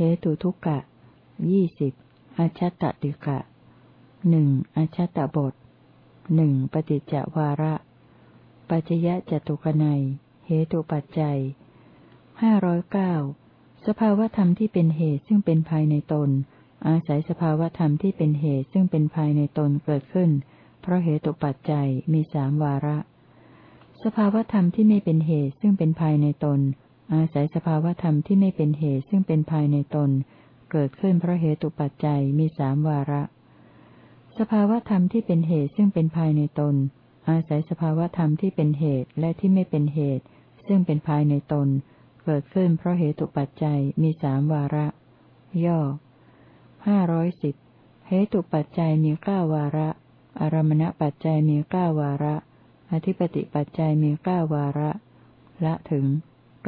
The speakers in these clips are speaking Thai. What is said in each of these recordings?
เหตุทุกกะยี่สิบอชัตตติกะหนึ่งอชัตตบทหนึ่งปฏิจจวาระ ปัจจยะจตุกนัยเหตุปัจจัยห้าร้อยเก้าสภาวธรรมที่เป็นเหตุซึ่งเป็นภายในตน อาศัยสภาวธรรมที่เป็นเหตุซึ่งเป็นภายในตนเกิดขึ้น เพราะเหตุปัจจัยมีสามวาระ สภาวธรรมที่ไม่เป็นเหตุซึ่งเป็นภายในตน อาศัยสภาวธรรมที่ไม่เป็นเหตุซึ่งเป็นภายในตน เกิดขึ้นเพราะเหตุปัจจัยมีสามวาระ สภาวธรรมที่เป็นเหตุซึ่งเป็นภายในตน อาศัยสภาวธรรมที่เป็นเหตุและที่ไม่เป็นเหตุ ซึ่งเป็นภายในตน เกิดขึ้นเพราะเหตุปัจจัยมีสามวาระ ย่อห้าร้อยสิบเหตุปัจจัยมีเก้าวาระ อารมณปัจจัยมีเก้าวาระ อธิปติปัจจัยมีเก้าวาระ ละถึง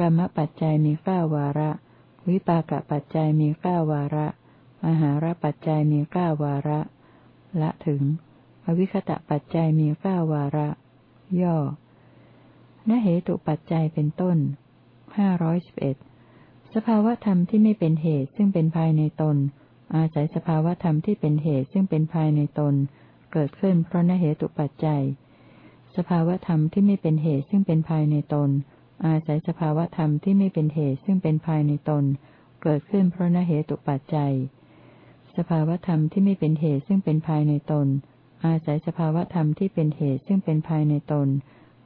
รรมปัจจัยมีเก้าวาระ วิปากปัจจัยมีเก้าวาระ มหาราปัจจัยมีเก้าวาระ ละถึง อวิคตะปัจจัยมีเก้าวาระ ย่อนเหตุปัจจัยเป็นต้น ห้าร้อยสิบเอ็ด สภาวธรรมที่ไม่เป็นเหตุซึ่งเป็นภายในตน อาศัยสภาวธรรมที่เป็นเหตุซึ่งเป็นภายในตน เกิดขึ้นเพราะนเหตุปัจจัย สภาวธรรมที่ไม่เป็นเหตุซึ่งเป็นภายในตน อาศัยสภาวธรรมที่ไม่เป็นเหตุซึ่งเป็นภายในตน เกิดขึ้นเพราะนเหตุปัจจัย สภาวธรรมที่ไม่เป็นเหตุซึ่งเป็นภายในตน อาศัยสภาวธรรมที่เป็นเหตุซึ่งเป็นภายในตน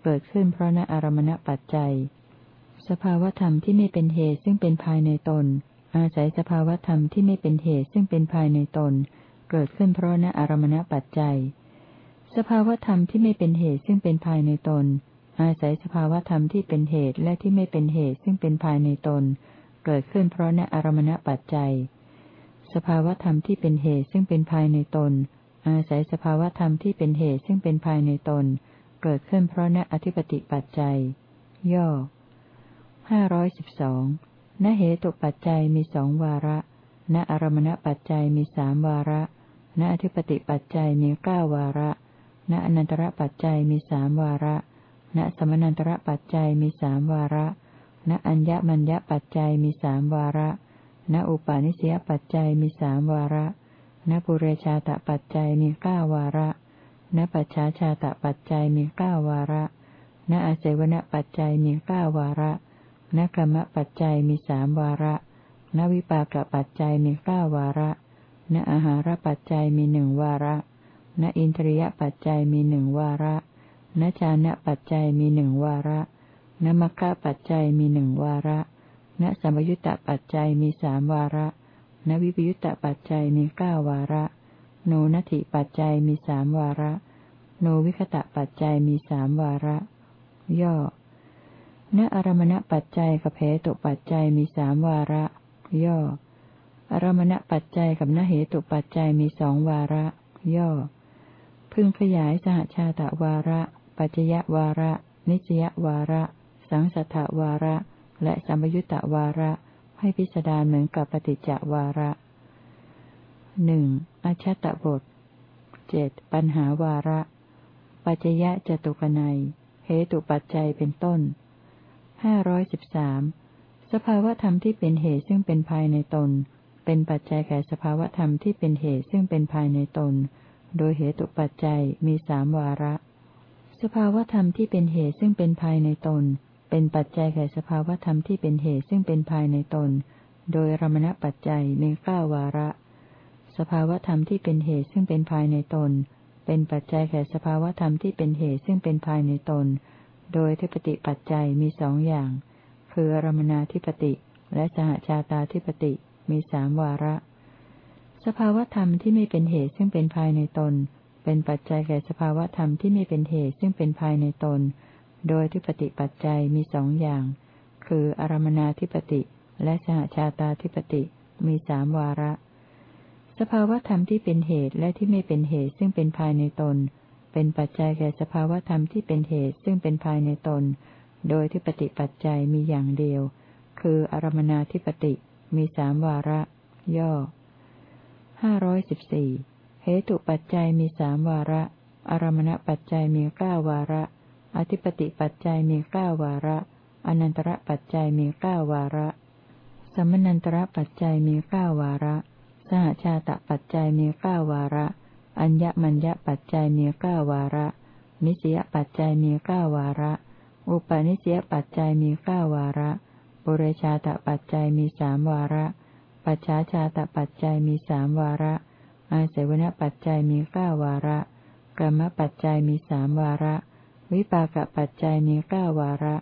เกิดขึ้นเพราะนอารมณปัจจัย สภาวธรรมที่ไม่เป็นเหตุซึ่งเป็นภายในตน อาศัยสภาวธรรมที่ไม่เป็นเหตุซึ่งเป็นภายในตน เกิดขึ้นเพราะนอารมณปัจจัย สภาวธรรมที่ไม่เป็นเหตุซึ่งเป็นภายในตน อาศัยสภาวธรรมที่เป็นเหตุและที่ไม่เป็นเหตุซึ่งเป็นภายในตน เกิดขึ้นเพราะนอารมณปัจจัย สภาวธรรมที่เป็นเหตุซึ่งเป็นภายในตน อาศัยสภาวธรรมที่เป็นเหตุซึ่งเป็นภายในตน เกิดขึ้นเพราะนอธิปติปัจจัย ย่อห้าร้อยสิบสองณเหตุปัจจัยมีสองวาระ ณอารมณปัจจัยมีสามวาระ ณอธิปติปัจจัยมีเก้าวาระ ณอนันตระปัจจัยมีสามวาระ ณสมนันตระปัจจัยมีสามวาระ ณอัญญมัญญปัจจัยมีสามวาระ ณอุปาณิสยปัจจัยมีสามวาระ ณปุเรชาตปัจจัยมีเก้าวาระ ณปัจฉาชาตปัจจัยมีเก้าวาระ ณอาเจวณปัจจัยมีเก้าวาระนกรรมปัจจัยมีสามวาระนวิปากปัจจัยมีเก้าวาระนอาหารปัจจัยมีหนึ่งวาระนอินทรียปัจจัยมีหนึ่งวาระ นจานะปัจจัยมีหนึ่งวาระนมัคคะปัจจัยมีหนึ่งวาระนสัมยุตตปัจจัยมีสามวาระนวิปยุตตปัจจัยมีเก้าวาระ โนนัตถิปัจจัยมีสามวาระ โนวิคตะปัจจัยมีสามวาระ ย่อ ณอารมณปัจจัยกับเหตุปัจจัยมีสามวาระ ย่อ อารมณปัจจัยกับนเหตุปัจจัยมีสองวาระ ย่อ พึงขยายสหชาตวาระ ปัจจยวาระ นิจยวาระ สังสัทธวาระ และสัมยุตตวาระ ให้พิสดารเหมือนกับปฏิจจวาระหนึ่งอชัตตบทเจ็ดปัญหาวาระ ปัจจยะจตุกนัยเหตุปัจจัยเป็นต้นห้าร้อยสิบสามสภาวธรรมที่เป็นเหตุซึ่งเป็นภายในตน เป็นปัจจัยแก่สภาวธรรมที่เป็นเหตุซึ่งเป็นภายในตน โดยเหตุปัจจัยมีสามวาระ สภาวธรรมที่เป็นเหตุซึ่งเป็นภายในตน เป็นปัจจัยแก่สภาวธรรมที่เป็นเหตุซึ่งเป็นภายในตน โดยรมณปัจจัยมีเก้าวาระ สภาวธรรมที่เป็นเหตุซึ่งเป็นภายในตน เป็นปัจจัยแก่สภาวธรรมที่เป็นเหตุซึ่งเป็นภายในตน โดยทิปติปัจจัยมีสองอย่าง คืออรมนาธิปติ และสหชาตาธิปติมีสามวาระ สภาวธรรมที่ไม่เป็นเหตุซึ่งเป็นภายในตน เป็นปัจจัยแก่สภาวธรรมที่ไม่เป็นเหตุซึ่งเป็นภายในตน โดยทิปติปัจจัยมีสองอย่าง คืออารมนาธิปติและสหชาตาธิปติมีสามวาระ สภาวธรรมที่เป็นเหตุและที่ไม่เป็นเหตุซึ่งเป็นภายในตน เป็นปัจจัยแก่สภาวธรรมที่เป็นเหตุซึ่งเป็นภายในตน โดยที่ปฏิปัจจัยมีอย่างเดียว คืออารมนาธิปติมีสามวาระ ย่อห้าร้อยสิบสี่ เหตุปัจจัยมีสามวาระ อารมณปัจจัยมีเก้าวาระ อธิปติปัจจัยมีเก้าวาระ อนันตระปัจจัยมีเก้าวาระ สมนันตระปัจจัยมีเก้าวาระ สหชาตปัจจัยมีเก้าวาระ อัญญมัญญปัจจัยมีเก้าวาระ นิสยปัจจัยมีเก้าวาระ อุปนิสยปัจจัยมีเก้าวาระปุเรชาตปัจจัยมีสามวาระ ปัจฉาชาตปัจจัยมีสามวาระ อาเสวนปัจจัยมีเก้าวาระกรรมปัจจัยมีสามวาระ วิปากปัจจัยมีเก้าวาระ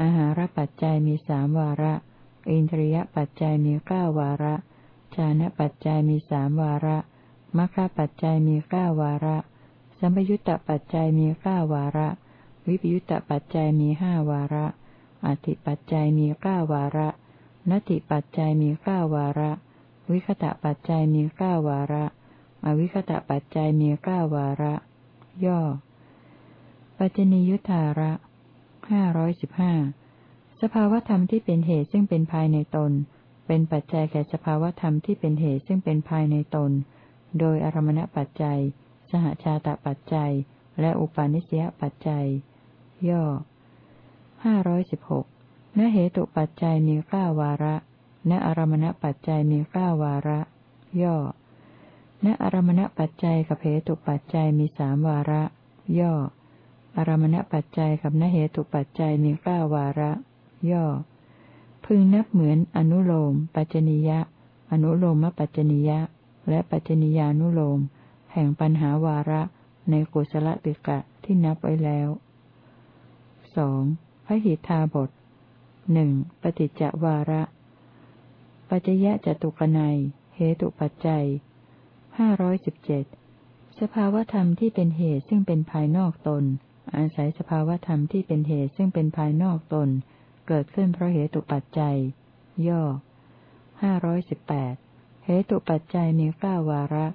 อาหารปัจจัยมีสามวาระ อินทรียปัจจัยมีเก้าวาระ ชานะปัจจัยมีสามวาระมรรคปัจจัยมีเก้าวาระ สัมยุตตปัจจัยมีเก้าวาระ วิปยุตตปัจจัยมีห้าวาระ อธิปัจจัยมีเก้าวาระ นติปัจจัยมีเก้าวาระ วิคตะปัจจัยมีเก้าวาระ อวิคตะปัจจัยมีเก้าวาระ ย่อ ปัจจนิยุทธาระห้าร้อยสิบห้าสภาวธรรมที่เป็นเหตุซึ่งเป็นภายในตน เป็นปัจจัยแก่สภาวธรรมที่เป็นเหตุซึ่งเป็นภายในตน โดยอารมณปัจจัย สหชาตปัจจัย และอุปาณิสยปัจจัย ย่อห้าร้อยสิบหกณเหตุปัจจัยมีเก้าวาระ ณอารมณปัจจัยมีเก้าวาระ ย่อ ณอารมณปัจจัยกับเหตุปัจจัยมีสามวาระ ย่อ อารมณปัจจัยกับณเหตุปัจจัยมีเก้าวาระ ย่อ พึงนับเหมือนอนุโลม ปัจจนิยะ อนุโลมปัจจนิยะ และปัจจนิยานุโลม แห่งปัญหาวาระ ในกุศลติกะที่นับไว้แล้วสองพระหิทธาบทหนึ่งปฏิจจวาระ ปัจจยะจตุกนัย เหตุปัจจัยห้าร้อยสิบเจ็ดสภาวธรรมที่เป็นเหตุซึ่งเป็นภายนอกตน อาศัยสภาวธรรมที่เป็นเหตุซึ่งเป็นภายนอกตน เกิดขึ้นเพราะเหตุปัจจัย ย่อห้าร้อยสิบแปดเหตุปัจจัยมีเก้าวาระ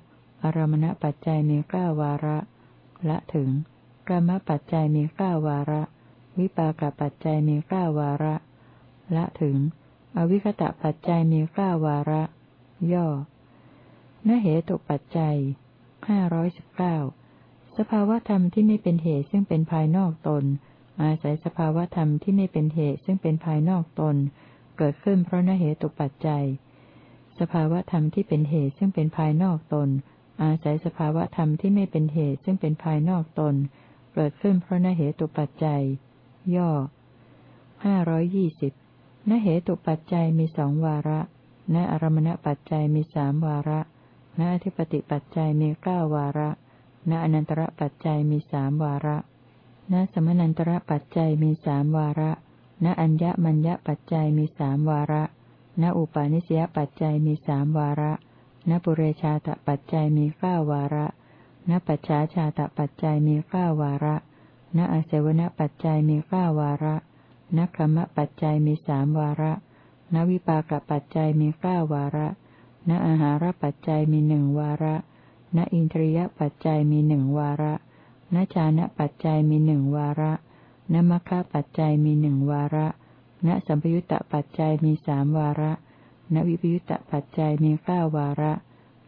อารมณปัจจัยมีเก้าวาระ ละถึงกรรมปัจจัยมีเก้าวาระ วิปากปัจจัยมีเก้าวาระ ละถึง อวิคตะปัจจัยมีเก้าวาระ ย่อนเหตุปัจจัยห้าร้อยสิบเก้าสภาวธรรมที่ไม่เป็นเหตุซึ่งเป็นภายนอกตน อาศัยสภาวธรรมที่ไม่เป็นเหตุซึ่งเป็นภายนอกตน เกิดขึ้นเพราะนเหตุปัจจัย สภาวธรรมที่เป็นเหตุซึ่งเป็นภายนอกตน อาศัยสภาวธรรมที่ไม่เป็นเหตุซึ่งเป็นภายนอกตน เกิดขึ้นเพราะนเหตุปัจจัย ย่อห้าร้อยยี่สิบ ณเหตุปัจจัยมีสองวาระ ณอารมณปัจจัยมีสามวาระ ณอธิปติปัจจัยมีเก้าวาระ ณอนันตระปัจจัยมีสามวาระ ณสมนันตระปัจจัยมีสามวาระ ณอัญญมัญญปัจจัยมีสามวาระ ณอุปาณิสยปัจจัยมีสามวาระ ณปุเรชาตปัจจัยมีเก้าวาระ ณปัจฉาชาตปัจจัยมีเก้าวาระ ณอาเสวนปัจจัยมีเก้าวาระ ณคมะปัจจัยมีสามวาระณวิปากปัจจัยมีเก้าวาระณอาหารปัจจัยมีหนึ่งวาระณอินทรียปัจจัยมีหนึ่งวาระณชานะปัจจัยมีหนึ่งวาระณมัคคะปัจจัยมีหนึ่งวาระณสัมปยุตตปัจจัยมีสามวาระณวิปยุตตปัจจัยมีเก้าวาระ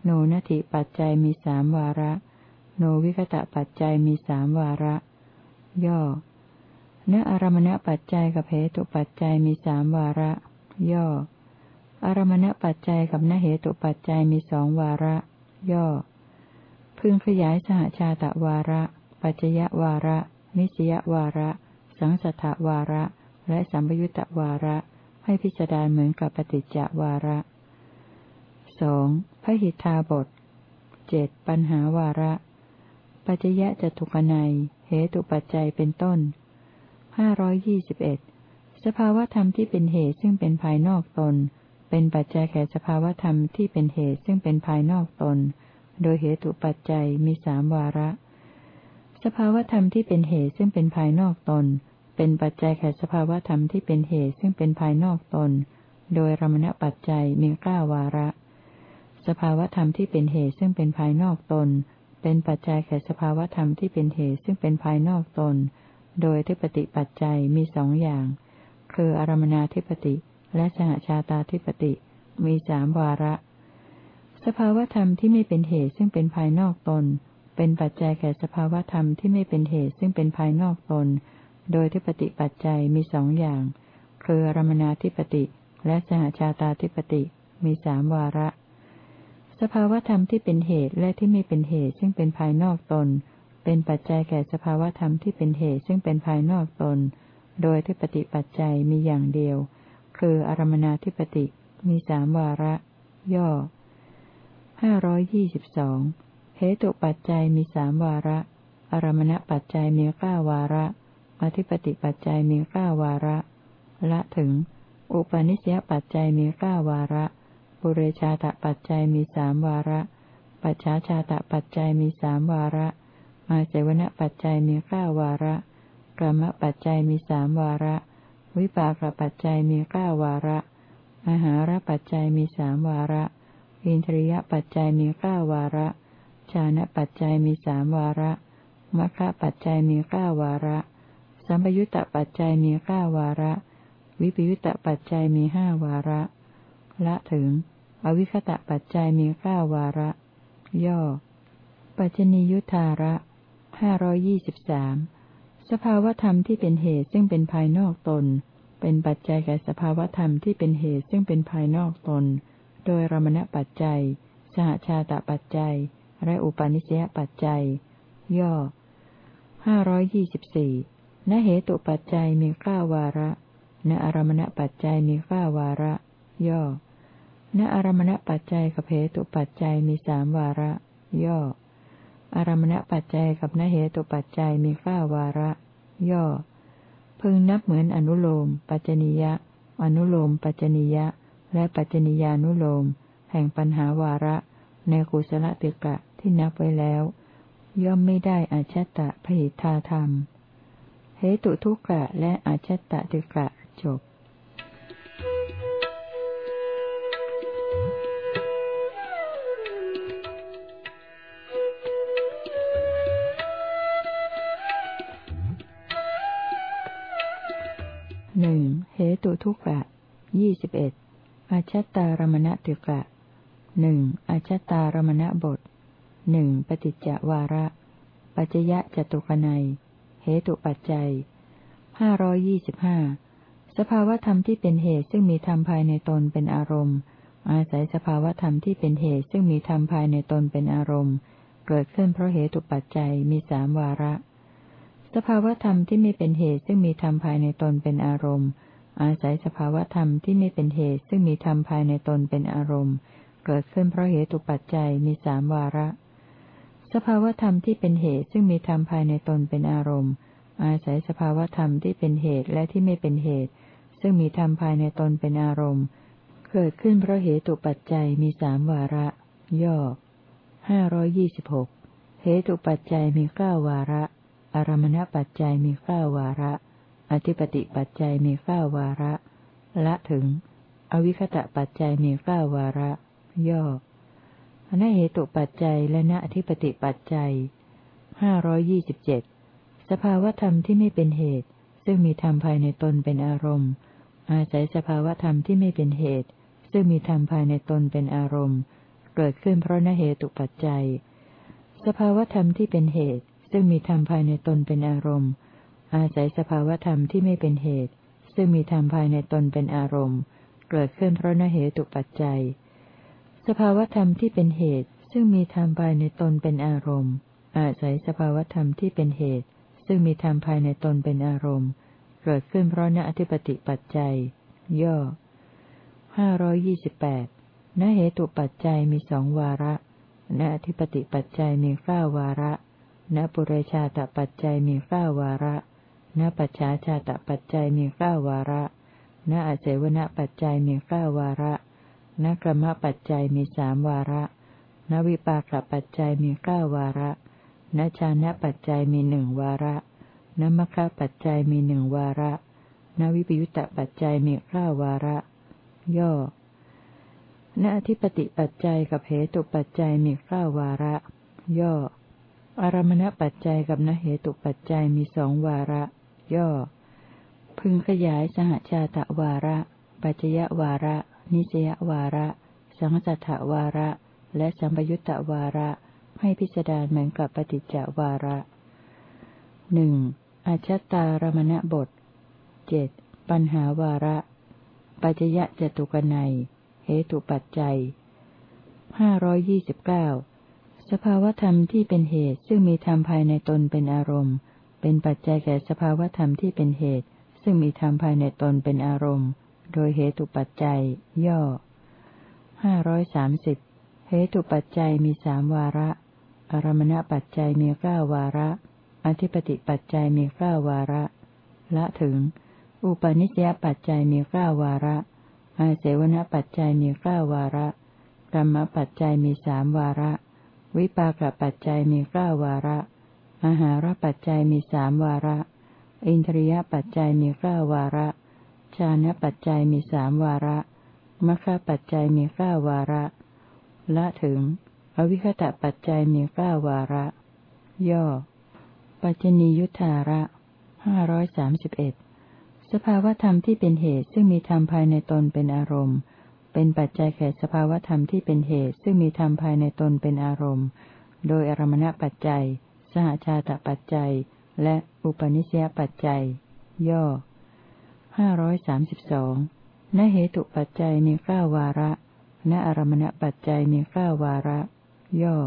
โนนัติปัจจัยมีสามวาระ โนวิคตะปัจจัยมีสามวาระ ย่อ ณอารมณปัจจัยกับเหตุปัจจัยมีสามวาระ ย่อ อารมณปัจจัยกับนเหตุปัจจัยมีสองวาระ ย่อ พึงขยายสหชาตะวาระ ปัจจยวาระ นิสยวาระ สังสัทวาระ และสัมปยุตตวาระ ให้พิจารณาเหมือนกับปฏิจจวาระสองพระหิทธาบทเจ็ดปัญหาวาระ ปัจจยะจตุกนัยเหตุปัจจัยเป็นต้น ห้าร้อยยี่สิบเอ็ดสภาวธรรมที่เป็นเหตุซึ่งเป็นภายนอกตน เป็นปัจจัยแก่สภาวธรรมที่เป็นเหตุซึ่งเป็นภายนอกตน โดยเหตุปัจจัยมีสามวาระ สภาวธรรมที่เป็นเหตุซึ่งเป็นภายนอกตน เป็นปัจจัยแก่สภาวธรรมที่เป็นเหตุซึ่งเป็นภายนอกตน โดยรมณปัจจัยมีเก้าวาระ สภาวธรรมที่เป็นเหตุซึ่งเป็นภายนอกตน เป็นปัจจัยแก่สภาวธรรมที่เป็นเหตุซึ่งเป็นภายนอกตน โดยทิปติปัจจัยมีสองอย่าง คืออารมนาธิปติและสหชาตาธิปติ มีสามวาระ สภาวธรรมที่ไม่เป็นเหตุซึ่งเป็นภายนอกตน เป็นปัจจัยแก่สภาวธรรมที่ไม่เป็นเหตุซึ่งเป็นภายนอกตน โดยทิปติปัจจัยมีสองอย่าง คืออารมนาธิปติและสหชาตาธิปติ มีสามวาระ สภาวธรรมที่เป็นเหตุและที่ไม่เป็นเหตุซึ่งเป็นภายนอกตน เป็นปัจจัยแก่สภาวธรรมที่เป็นเหตุซึ่งเป็นภายนอกตน โดยที่ปฏิปัจจัยมีอย่างเดียว คืออารมนาธิปติมีสามวาระ ย่อห้าร้อยยี่สิบสองเหตุปัจจัยมีสามวาระ อารมณปัจจัยมีเก้าวาระ อธิปติปัจจัยมีเก้าวาระ ละถึง อุปนิสยปัจจัยมีเก้าวาระ ปุเรชาตปัจจัยมีสามวาระ ปัจฉาชาตปัจจัยมีสามวาระ มาเจวณปัจจัยมีเก้าวาระกรรมปัจจัยมีสามวาระ วิปากปัจจัยมีเก้าวาระ อาหารปัจจัยมีสามวาระ อินทรียปัจจัยมีเก้าวาระ ชานะปัจจัยมีสามวาระมัคคะปัจจัยมีเก้าวาระ สัมปยุตตปัจจัยมีเก้าวาระ วิปยุตตปัจจัยมีห้าวาระ ละถึง อวิคตะปัจจัยมีเก้าวาระ ย่อ ปัจจนิยุทธาระ ห้าร้อยี่สิบสามสภาวธรรมที่เป็นเหตุซึ่งเป็นภายนอกตน เป็นปัจจัยแก่สภาวธรรมที่เป็นเหตุซึ่งเป็นภายนอกตน โดยรมณปัจจัย สหชาตปัจจัย และอุปาณิสยปัจจัย ย่อห้าร้อยยี่สิบสี่ณเหตุปัจจัยมีข้าวาระณอารมณปัจจัยมีข้าวาระ ย่อณอารมณปัจจัยกับเหตุปัจจัยมีสามวาระ ย่อ อารมณปัจจัยกับณเหตุปัจจัยมีข้าวาระ ย่อ พึงนับเหมือนอนุโลม ปัจจนิยะ อนุโลม ปัจจนิยะ และปัจจนิยานุโลม แห่งปัญหาวาระ ในกุศลติกะที่นับไว้แล้ว ย่อมไม่ได้อาชตะพหิทาธรรม เหตุทุกกะและอาชตะติกะจบ ตุทุกะยี่สิบเอ็ดอาชัตตารมณติกะหนึ่งอาชัตตารมณบทหนึ่งปฏิจจวาระ ปัจยะจตุคนัยเหตุปัจจัยห้าร้อยี่สิบห้าสภาวธรรมที่เป็นเหตุซึ่งมีธรรมภายในตนเป็นอารมณ์ อาศัยสภาวธรรมที่เป็นเหตุซึ่งมีธรรมภายในตนเป็นอารมณ์ เกิดขึ้นเพราะเหตุปัจจัยมีสามวาระ สภาวธรรมที่ไม่เป็นเหตุซึ่งมีธรรมภายในตนเป็นอารมณ์ อาศัยสภาวธรรมที่ไม่เป็นเหตุซึ่งมีธรรมภายในตนเป็นอารมณ์ เกิดขึ้นเพราะเหตุปัจจัยมีสามวาระ สภาวธรรมที่เป็นเหตุซึ่งมีธรรมภายในตนเป็นอารมณ์ อาศัยสภาวธรรมที่เป็นเหตุและที่ไม่เป็นเหตุ ซึ่งมีธรรมภายในตนเป็นอารมณ์ เกิดขึ้นเพราะเหตุปัจจัยมีสามวาระ ย่อห้าร้อยี่สิบหกเหตุปัจจัยมีเก้าวาระ อารมณปัจจัยมีข้าวาระ อธิปติปัจจัยมีข้าวาระ ละถึง อวิคตะปัจจัยมีข้าวาระ ย่อนเหตุปัจจัยและณอธิปติปัจจัยห้าร้อยี่สิบเจ็ดสภาวธรรมที่ไม่เป็นเหตุ ซึ่งมีธรรมภายในตนเป็นอารมณ์ อาศัยสภาวธรรมที่ไม่เป็นเหตุ ซึ่งมีธรรมภายในตนเป็นอารมณ์ เกิดขึ้นเพราะนเหตุปัจจัย สภาวธรรมที่เป็นเหตุ ซึ่งมีธรรมภายในตนเป็นอารมณ์ อาศัยสภาวธรรมที่ไม่เป็นเหตุ ซึ่งมีธรรมภายในตนเป็นอารมณ์ เกิดขึ้นเพราะนเหตุปัจจัย สภาวธรรมที่เป็นเหตุ ซึ่งมีธรรมภายในตนเป็นอารมณ์ อาศัยสภาวธรรมที่เป็นเหตุ ซึ่งมีธรรมภายในตนเป็นอารมณ์ เกิดขึ้นเพราะนอธิปติปัจจัย ย่อห้าร้อยยี่สิบแปดนเหตุปัจจัยมีสองวาระณอธิปติปัจจัยมีเก้าวาระณปุเรชาตปัจจัยมีเก้าวาระ ณปัจฉาชาตปัจจัยมีเก้าวาระ ณอาเสวนปัจจัยมีเก้าวาระ ณกรรมปัจจัยมีสามวาระ ณวิปากปัจจัยมีเก้าวาระ ณชานะปัจจัยมีหนึ่งวาระ ณมคคปัจจัยมีหนึ่งวาระ ณวิปยุตตปัจจัยมีเก้าวาระ ย่อ ณอธิปติปัจจัยกับเหตุปัจจัยมีเก้าวาระ ย่อ อารมณปัจจัยกับนเหตุปัจจัยมีสองวาระ ย่อ พึงขยายสหชาตะวาระ ปัจจยวาระ นิสยวาระ สังสัทวาระ และสัมปยุตตวาระ ให้พิจารณาเหมือนกับปฏิจจวาระหนึ่งอาชตารมณบทเจ็ดปัญหาวาระ ปัจจยะจตุกนัย เหตุปัจจัยห้าร้อยยี่สิบเก้าสภาวธรรมที่เป็นเหตุซึ่งมีธรรมภายในตนเป็นอารมณ์ เป็นปัจจัยแก่สภาวธรรมที่เป็นเหตุ ซึ่งมีธรรมภายในตนเป็นอารมณ์ โดยเหตุปัจจัย ย่อห้าร้อยสามสิบเหตุปัจจัยมีสามวาระ อารมณปัจจัยมีเก้าวาระ อธิปติปัจจัยมีเก้าวาระ ละถึง อุปนิสยปัจจัยมีเก้าวาระ อาเสวนปัจจัยมีเก้าวาระกรรมปัจจัยมีสามวาระ วิปากปัจจัยมีเก้าวาระ อาหารปัจจัยมีสามวาระ อินทรียปัจจัยมีเก้าวาระ ชานะปัจจัยมีสามวาระมรรคปัจจัยมีเก้าวาระ ละถึง อวิคตะปัจจัยมีเก้าวาระ ย่อ ปัจจนียุทธาระห้าร้อยสามสิบเอ็ดสภาวธรรมที่เป็นเหตุซึ่งมีธรรมภายในตนเป็นอารมณ์ เป็นปัจจัยแก่สภาวธรรมที่เป็นเหตุซึ่งมีธรรมภายในตนเป็นอารมณ์ โดยอารมณปัจจัย สหชาตปัจจัย และอุปนิสยปัจจัย ย่อห้าร้อยสามสิบสองณเหตุปัจจัยมีเก้าวาระณอารมณปัจจัยมีเก้าวาระ ย่อ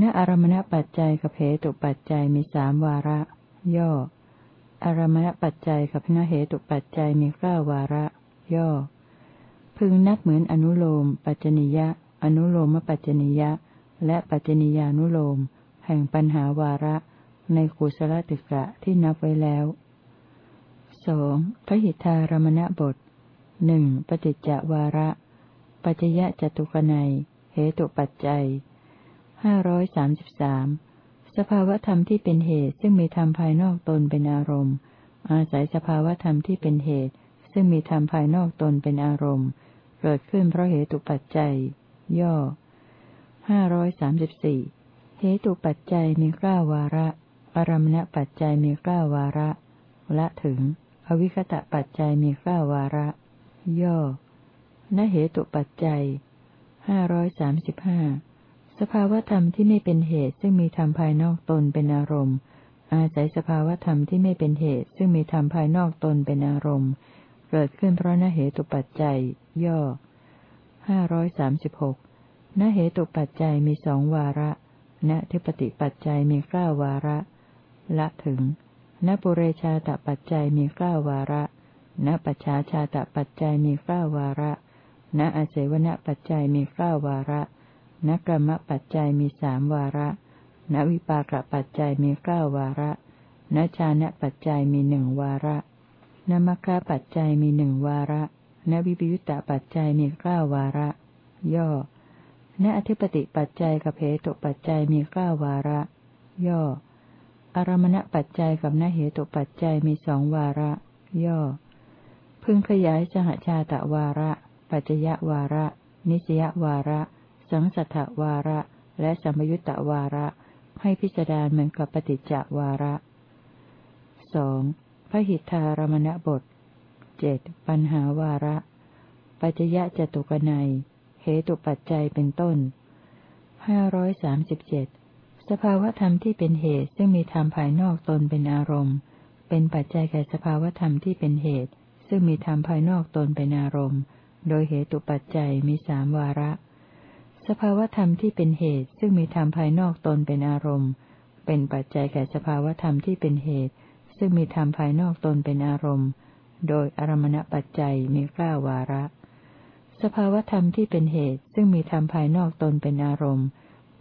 ณอารมณปัจจัยกับเหตุปัจจัยมีสามวาระ ย่อ อารมณปัจจัยกับณเหตุปัจจัยมีเก้าวาระ ย่อ พึงนับเหมือนอนุโลม ปัจจนิยะ อนุโลมปัจจนิยะ และปัจจนิยานุโลม แห่งปัญหาวาระในกุศลติกะที่นับไว้แล้วสองพระหิทธารมณบทหนึ่งปฏิจจวาระ ปัจจยะจตุกนัยเหตุปัจจัยห้าร้อยสามสิบสามสภาวธรรมที่เป็นเหตุซึ่งมีธรรมภายนอกตนเป็นอารมณ์ อาศัยสภาวธรรมที่เป็นเหตุ ซึ่งมีธรรมภายนอกตนเป็นอารมณ์ เกิดขึ้นเพราะเหตุปัจจัย ย่อห้าร้อยสามสิบสี่ เหตุปัจจัยมีเก้าวาระ อารมณปัจจัยมีเก้าวาระ ละถึง อวิคตะปัจจัยมีเก้าวาระ ย่อ นเหตุปัจจัยห้าร้อยสามสิบห้าสภาวธรรมที่ไม่เป็นเหตุซึ่งมีธรรมภายนอกตนเป็นอารมณ์ อาศัยสภาวธรรมที่ไม่เป็นเหตุซึ่งมีธรรมภายนอกตนเป็นอารมณ์ เกิดขึ้นเพราะนเหตุปัจจัย ย่อห้าร้อยสามสิบหกนเหตุปัจจัยมีสองวาระ ณทิปติปัจจัยมีเก้าวาระ ละถึงนปุเรชาตปัจจัยมีเก้าวาระณปัจฉาชาตปัจจัยมีเก้าวาระ ณอาเสวนปัจจัยมีเก้าวาระ ณกรรมปัจจัยมีสามวาระ ณวิปากปัจจัยมีเก้าวาระ ณชานะปัจจัยมีหนึ่งวาระณมัคคะปัจจัยมีหนึ่งวาระ ณวิปยุตตปัจจัยมีเก้าวาระ ย่อ ณอธิปติปัจจัยกับเหตุปัจจัยมีเก้าวาระ ย่อ อารมณปัจจัยกับนเหตุปัจจัยมีสองวาระ ย่อ พึงขยายสหชาตวาระ ปัจจยวาระ นิสยวาระ สังสัทธวาระ และสัมยุตตวาระ ให้พิจารณาเหมือนกับปฏิจจวาระสองพระหิทธารมณบทเจ็ดปัญหาวาระ ปัจจยะจตุกนัย ตุปัจจัยเป็นต้นห้าร้อยสามสิบเจ็ดสภาวธรรมที่เป็นเหตุซึ่งมีธรรมภายนอกตนเป็นอารมณ์ เป็นปัจจัยแก่สภาวธรรมที่เป็นเหตุ ซึ่งมีธรรมภายนอกตนเป็นอารมณ์ โดยเหตุปัจจัยมีสามวาระ สภาวธรรมที่เป็นเหตุ ซึ่งมีธรรมภายนอกตนเป็นอารมณ์ เป็นปัจจัยแก่สภาวธรรมที่เป็นเหตุ ซึ่งมีธรรมภายนอกตนเป็นอารมณ์ โดยอารมณปัจจัยมีเก้าวาระ สภาวธรรมที่เป็นเหตุ ซึ่งมีธรรมภายนอกตนเป็นอารมณ์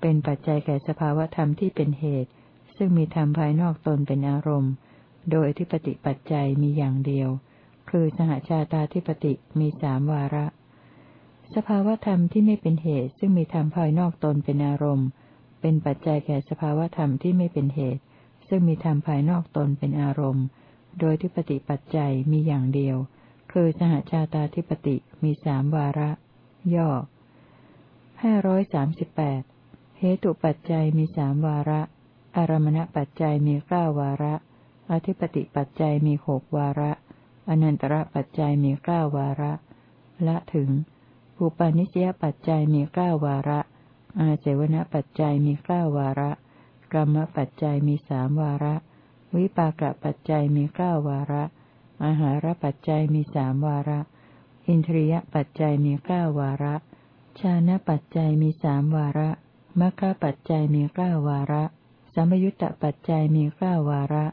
เป็นปัจจัยแก่สภาวธรรมที่เป็นเหตุ ซึ่งมีธรรมภายนอกตนเป็นอารมณ์ โดยอธิปติปัจจัยมีอย่างเดียว คือสหชาตาธิปติมีสามวาระ สภาวธรรมที่ไม่เป็นเหตุ ซึ่งมีธรรมภายนอกตนเป็นอารมณ์ เป็นปัจจัยแก่สภาวธรรมที่ไม่เป็นเหตุ ซึ่งมีธรรมภายนอกตนเป็นอารมณ์ โดยทิปติปัจจัยมีอย่างเดียว คือสหชาตาธิปติมีสามวาระ ย่อห้าร้อยสามสิบแปดเหตุปัจจัยมีสามวาระ อารมณปัจจัยมีเก้าวาระ อธิปติปัจจัยมีหกวาระ อนันตระปัจจัยมีเก้าวาระ ละถึง อุปาณิสยปัจจัยมีเก้าวาระ อาเจวณปัจจัยมีเก้าวาระ กรรมปัจจัยมีสามวาระ วิปากปัจจัยมีเก้าวาระ อาหารปัจจัยมีสามวาระ อินทรียปัจจัยมีเก้าวาระ ชานะปัจจัยมีสามวาระมัคคะปัจจัยมีเก้าวาระ สัมยุตตปัจจัยมีเก้าวาระ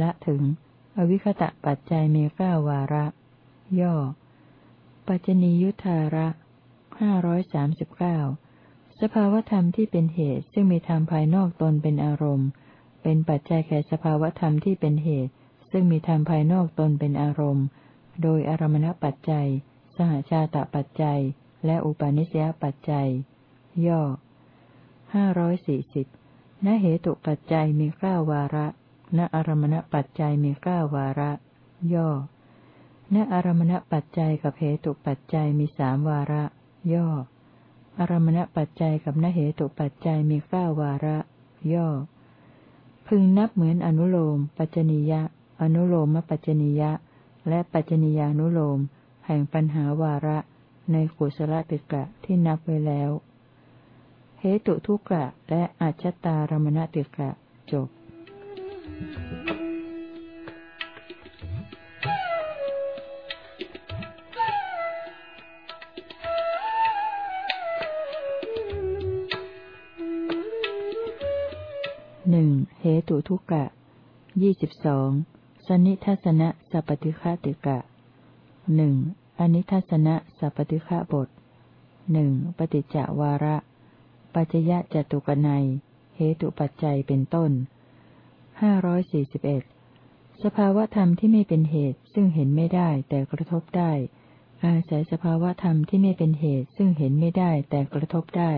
ละถึง อวิคตะปัจจัยมีเก้าวาระ ย่อ ปัจจนียุทธาระห้าร้อยสามสิบเก้าสภาวธรรมที่เป็นเหตุซึ่งมีธรรมภายนอกตนเป็นอารมณ์ เป็นปัจจัยแก่สภาวธรรมที่เป็นเหตุ ซึ่งมีธรรมภายนอกตนเป็นอารมณ์ โดยอารมณปัจจัย สหชาตปัจจัย และอุปาณิสยปัจจัย ย่อห้าร้อยสี่สิบณเหตุปัจจัยมีเก้าวาระ ณอารมณปัจจัยมีเก้าวาระ ย่อ ณอารมณปัจจัยกับเหตุปัจจัยมีสามวาระ ย่อ อารมณปัจจัยกับณเหตุปัจจัยมีเก้าวาระ ย่อ พึงนับเหมือนอนุโลม ปัจจนิยะ อนุโลมปัจจนิยะ และปัจจนิยานุโลม แห่งปัญหาวาระ ในกุศลติกะที่นับไว้แล้ว เหตุทุกะและอัจฉตารมณติกะจบหนึ่งเหตุทุกกะยี่สิบสอง นิทัศนะสัพติฆาติกะหนึ่งอนิทัศนะสัพติฆาบทหนึ่งปฏิจจวาระ ปัจจยะจตุกนัยเหตุปัจจัยเป็นต้นห้าร้อยสี่สิบเอ็ดสภาวธรรมที่ไม่เป็นเหตุซึ่งเห็นไม่ได้แต่กระทบได้ อาศัยสภาวธรรมที่ไม่เป็นเหตุซึ่งเห็นไม่ได้แต่กระทบได้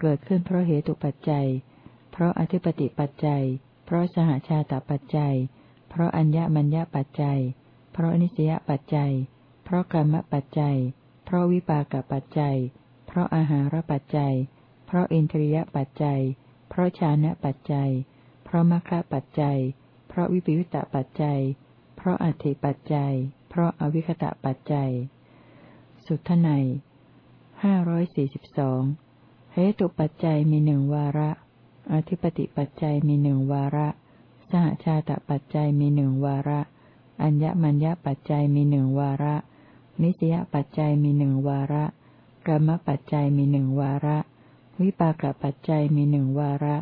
เกิดขึ้นเพราะเหตุปัจจัย เพราะอธิปติปัจจัย เพราะสหชาตปัจจัย เพราะอัญญมัญญปัจจัย เพราะนิสยปัจจัย เพราะกรรมปัจจัย เพราะวิปากปัจจัย เพราะอาหารปัจจัย เพราะอินทรียปัจจัย เพราะชานะปัจจัย เพราะมรรคปัจจัย เพราะวิปยุตตปัจจัย เพราะอัติปัจจัย เพราะอวิคตะปัจจัย สุทไนห้าร้อยสี่สิบสองเหตุปัจจัยมีหนึ่งวาระ อธิปติปัจจัยมีหนึ่งวาระ หชาตปัจจัยมีหนึ่งวาระ อัญญมัญญปัจจัยมีหนึ่งวาระ นิสยปัจจัยมีหนึ่งวาระกรรมปัจจัยมีหนึ่งวาระ วิปากปัจจัยมีหนึ่งวาระ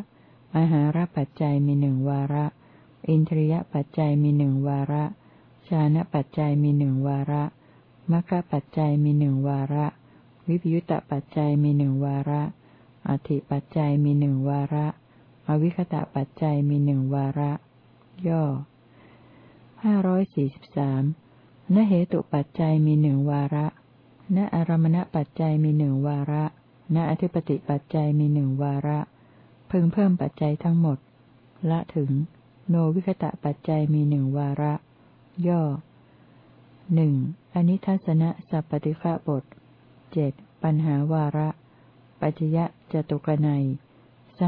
อาหารปัจจัยมีหนึ่งวาระ อินทรียปัจจัยมีหนึ่งวาระชานะปัจจัยมีหนึ่งวาระมรรคปัจจัยมีหนึ่งวาระ วิปยุตตปัจจัยมีหนึ่งวาระอธิปัจจัยมีหนึ่งวาระ อวิคตะปัจจัยมีหนึ่งวาระ ย่อห้าร้อยสี่สิบสามนเหตุปัจจัยมีหนึ่งวาระ ณอารมณปัจจัยมีหนึ่งวาระ ณอธิปติปัจจัยมีหนึ่งวาระ พึงเพิ่มปัจจัยทั้งหมด ละถึง โนวิคตะปัจจัยมีหนึ่งวาระ ย่อหนึ่งอนิทัศนะสัพปติฆะบทเจ็ดปัญหาวาระ ปัจยะจตุกนัย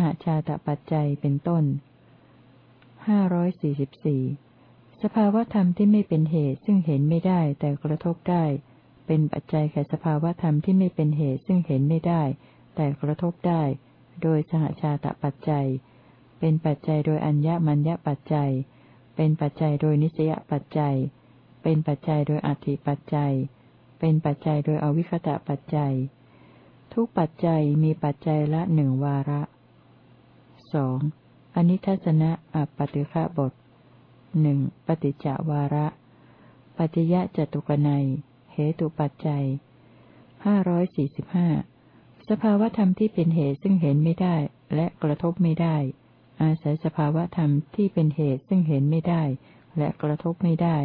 หชาตปัจจัยเป็นต้นห้าร้อยสี่สิบสี่สภาวธรรมที่ไม่เป็นเหตุซึ่งเห็นไม่ได้แต่กระทบได้ เป็นปัจจัยแก่สภาวธรรมที่ไม่เป็นเหตุซึ่งเห็นไม่ได้ แต่กระทบได้ โดยสหชาตปัจจัย เป็นปัจจัยโดยอัญญมัญญปัจจัย เป็นปัจจัยโดยนิสยปัจจัย เป็นปัจจัยโดยอธิปัจจัย เป็นปัจจัยโดยอวิคตะปัจจัย ทุกปัจจัยมีปัจจัยละหนึ่งวาระ สองอนิทัศนะอปติฆะบทหนึ่งปฏิจจวาระ ปัจยะจตุกนัย เหตุปัจจัยห้าร้อยสี่สิบห้าสภาวธรรมที่เป็นเหตุซึ่งเห็นไม่ได้ และกระทบไม่ได้ อาศัยสภาวธรรมที่เป็นเหตุซึ่งเห็นไม่ได้ และกระทบไม่ได้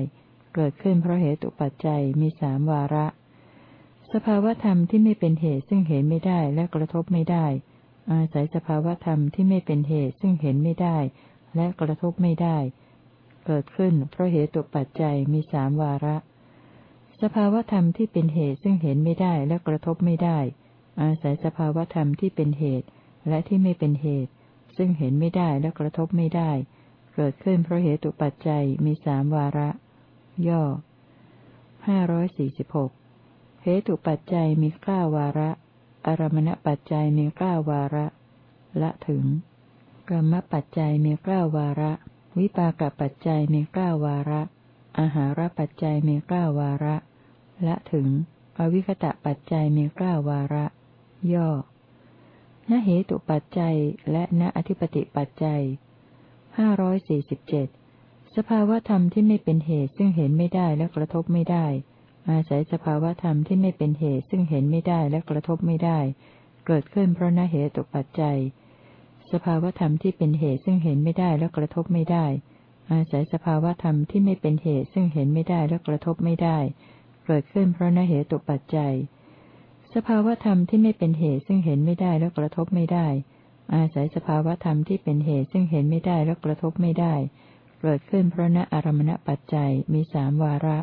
เกิดขึ้นเพราะเหตุปัจจัยมีสามวาระ สภาวธรรมที่ไม่เป็นเหตุซึ่งเห็นไม่ได้และกระทบไม่ได้ อาศัยสภาวธรรมที่ไม่เป็นเหตุซึ่งเห็นไม่ได้ และกระทบไม่ได้ เกิดขึ้นเพราะเหตุตุปัจจัยมีสามวาระ สภาวธรรมที่เป็นเหตุซึ่งเห็นไม่ได้และกระทบไม่ได้ อาศัยสภาวธรรมที่เป็นเหตุ และที่ไม่เป็นเหตุ ซึ่งเห็นไม่ได้และกระทบไม่ได้ เกิดขึ้นเพราะเหตุปัจจัยมีสามวาระ ย่อห้าร้อยสี่สิบหกเหตุปัจจัยมีเก้าวาระ อารมณปัจจัยมีเก้าวาระ ละถึง กรรมปัจจัยมีเก้าวาระ วิปากปัจจัยมีเก้าวาระ อาหารปัจจัยมีเก้าวาระ ละถึง อวิคตะปัจจัยมีเก้าวาระ ย่อณเหตุปัจจัยและณอธิปติปัจจัยห้าร้อยสี่สิบเจ็ดสภาวธรรมที่ไม่เป็นเหตุซึ่งเห็นไม่ได้และกระทบไม่ได้ อาศัยสภาวธรรมที่ไม่เป็นเหตุซึ่งเห็นไม่ได้และกระทบไม่ได้ เกิดขึ้นเพราะณเหตุตกปัจจัย สภาวธรรมที่เป็นเหตุซึ่งเห็นไม่ได้และกระทบไม่ได้ อาศัยสภาวธรรมที่ไม่เป็นเหตุซึ่งเห็นไม่ได้และกระทบไม่ได้ เกิดขึ้นเพราะณเหตุตกปัจจัย สภาวธรรมที่ไม่เป็นเหตุซึ่งเห็นไม่ได้และกระทบไม่ได้ อาศัยสภาวธรรมที่เป็นเหตุซึ่งเห็นไม่ได้และกระทบไม่ได้ เกิดขึ้นเพราะณอารมณปัจจัยมีสามวาระ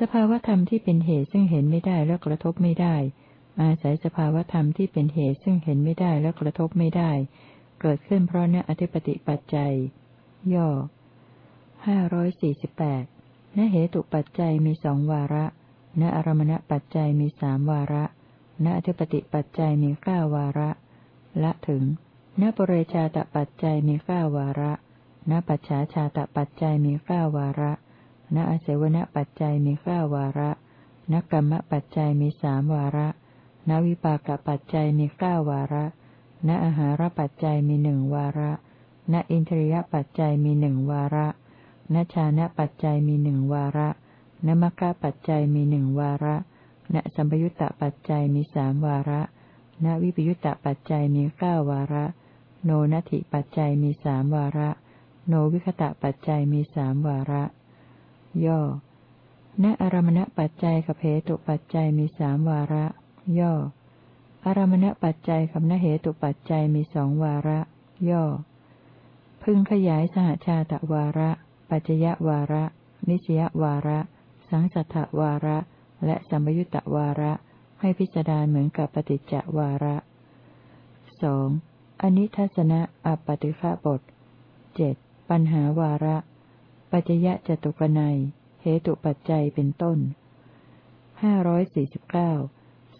สภาวธรรมที่เป็นเหตุซึ่งเห็นไม่ได้และกระทบไม่ได้ อาศัยสภาวธรรมที่เป็นเหตุซึ่งเห็นไม่ได้และกระทบไม่ได้ เกิดขึ้นเพราะณอธิปติปัจจัย ย่อห้าร้อยสี่สิบแปดณเหตุปัจจัยมีสองวาระ ณอารมณปัจจัยมีสามวาระ ณอธิปติปัจจัยมีเก้าวาระ ละถึง ณปเรชาตปัจจัยมีเก้าวาระ ณปัจฉาชาตปัจจัยมีเก้าวาระ ณอาศวณปัจจัยมีเก้าวาระณกรรมปัจจัยมีสามวาระณวิปากปัจจัยมีเก้าวาระ ณอาหารปัจจัยมีหนึ่งวาระ ณอินทรียปัจจัยมีหนึ่งวาระ ณชานะปัจจัยมีหนึ่งวาระ ณมัคคะปัจจัยมีหนึ่งวาระ ณสัมปยุตตปัจจัยมีสามวาระ ณวิปยุตตปัจจัยมีเก้าวาระ โนนัตถิปัจจัยมีสามวาระ โนวิคตะปัจจัยมีสามวาระ ย่อ ณอารมณปัจจัยกับเหตุปัจจัยมีสามวาระ ย่อ อารมณปัจจัยกับนเหตุปัจจัยมีสองวาระ ย่อ พึงขยายสหชาตวาระ ปัจจยวาระ นิสยวาระ สังสัทธวาระ และสัมยุตตวาระ ให้พิจารณาเหมือนกับปฏิจจวาระสองอนิทัศนะอปฏิฆาบทเจ็ดปัญหาวาระ ปัจยะจตุกนัย เหตุปัจจัยเป็นต้นห้าร้อยสี่สิบเก้า